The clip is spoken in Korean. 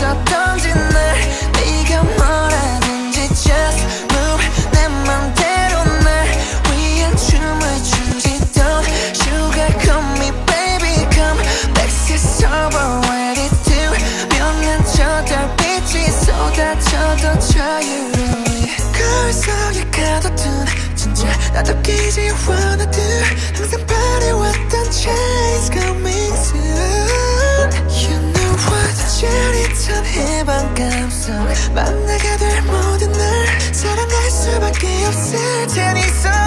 던진 날 네가 뭐라든지 just 내 맘대로 날 위한 춤을 추지 Don't sugarcoat me baby come Lexus overrated too 몇년 저 달빛이 쏟아져도 자유로이 거울 속에 가둬둔 진짜 나도 끼지 do 항상 바래왔 serce ni są